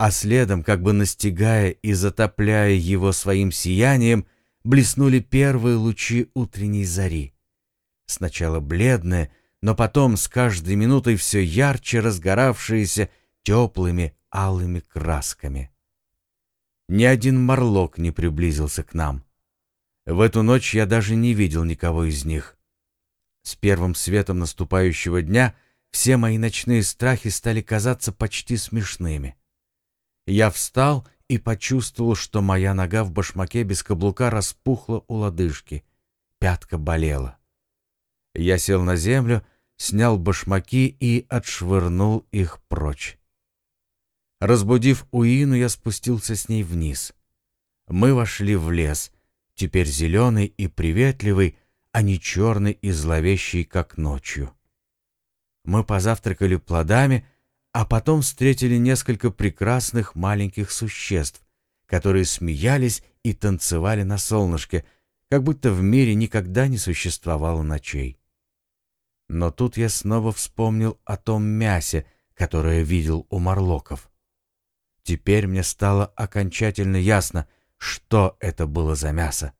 а следом, как бы настигая и затопляя его своим сиянием, блеснули первые лучи утренней зари. Сначала бледные, но потом с каждой минутой все ярче разгоравшиеся теплыми алыми красками. Ни один морлок не приблизился к нам. В эту ночь я даже не видел никого из них. С первым светом наступающего дня все мои ночные страхи стали казаться почти смешными. Я встал и почувствовал, что моя нога в башмаке без каблука распухла у лодыжки. Пятка болела. Я сел на землю, снял башмаки и отшвырнул их прочь. Разбудив Уину, я спустился с ней вниз. Мы вошли в лес, теперь зеленый и приветливый, а не черный и зловещий, как ночью. Мы позавтракали плодами, а потом встретили несколько прекрасных маленьких существ, которые смеялись и танцевали на солнышке, как будто в мире никогда не существовало ночей. Но тут я снова вспомнил о том мясе, которое видел у Марлоков. Теперь мне стало окончательно ясно, что это было за мясо.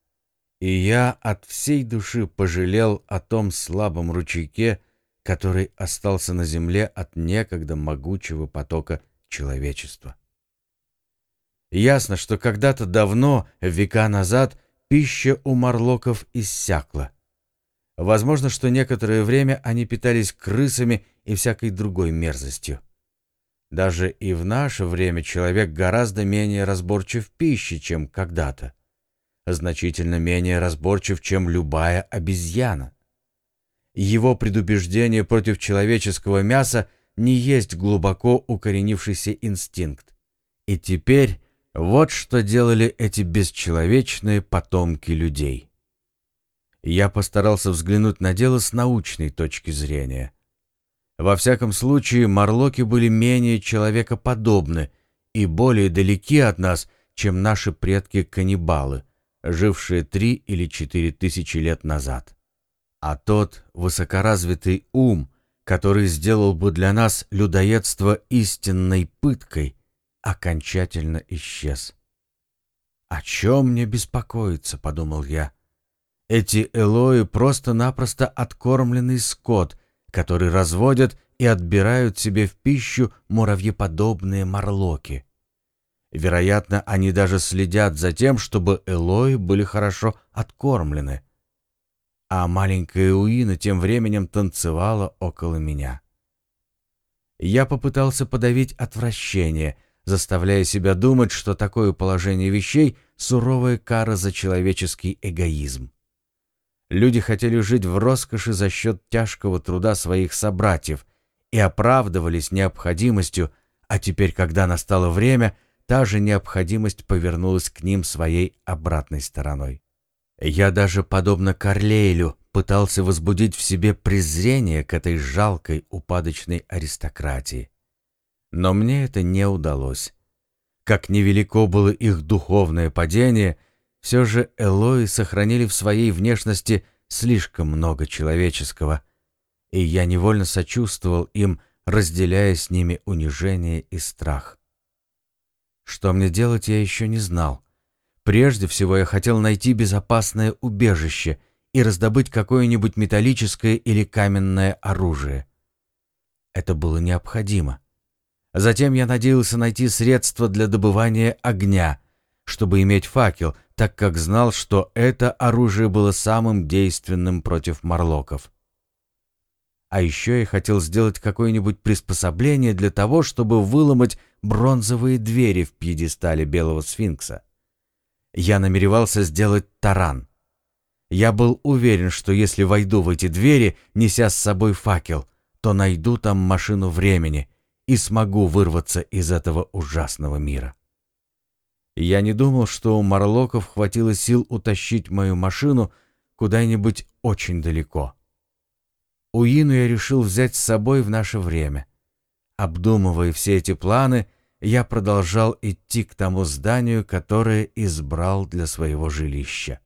И я от всей души пожалел о том слабом ручейке, который остался на земле от некогда могучего потока человечества. Ясно, что когда-то давно, века назад, пища у марлоков иссякла. Возможно, что некоторое время они питались крысами и всякой другой мерзостью. Даже и в наше время человек гораздо менее разборчив в пище, чем когда-то. Значительно менее разборчив, чем любая обезьяна. Его предубеждение против человеческого мяса не есть глубоко укоренившийся инстинкт. И теперь вот что делали эти бесчеловечные потомки людей. Я постарался взглянуть на дело с научной точки зрения. Во всяком случае, морлоки были менее человекоподобны и более далеки от нас, чем наши предки-каннибалы, жившие три или четыре тысячи лет назад а тот высокоразвитый ум, который сделал бы для нас людоедство истинной пыткой, окончательно исчез. «О чем мне беспокоиться?» — подумал я. «Эти элои просто-напросто откормленный скот, который разводят и отбирают себе в пищу муравьеподобные морлоки. Вероятно, они даже следят за тем, чтобы элои были хорошо откормлены а маленькая Уина тем временем танцевала около меня. Я попытался подавить отвращение, заставляя себя думать, что такое положение вещей — суровая кара за человеческий эгоизм. Люди хотели жить в роскоши за счет тяжкого труда своих собратьев и оправдывались необходимостью, а теперь, когда настало время, та же необходимость повернулась к ним своей обратной стороной. Я даже, подобно Карлейлю, пытался возбудить в себе презрение к этой жалкой упадочной аристократии. Но мне это не удалось. Как невелико было их духовное падение, все же Элои сохранили в своей внешности слишком много человеческого, и я невольно сочувствовал им, разделяя с ними унижение и страх. Что мне делать, я еще не знал — Прежде всего я хотел найти безопасное убежище и раздобыть какое-нибудь металлическое или каменное оружие. Это было необходимо. Затем я надеялся найти средства для добывания огня, чтобы иметь факел, так как знал, что это оружие было самым действенным против морлоков. А еще я хотел сделать какое-нибудь приспособление для того, чтобы выломать бронзовые двери в пьедестале Белого Сфинкса. Я намеревался сделать таран. Я был уверен, что если войду в эти двери, неся с собой факел, то найду там машину времени и смогу вырваться из этого ужасного мира. Я не думал, что у Марлоков хватило сил утащить мою машину куда-нибудь очень далеко. Уину я решил взять с собой в наше время. Обдумывая все эти планы, я продолжал идти к тому зданию, которое избрал для своего жилища.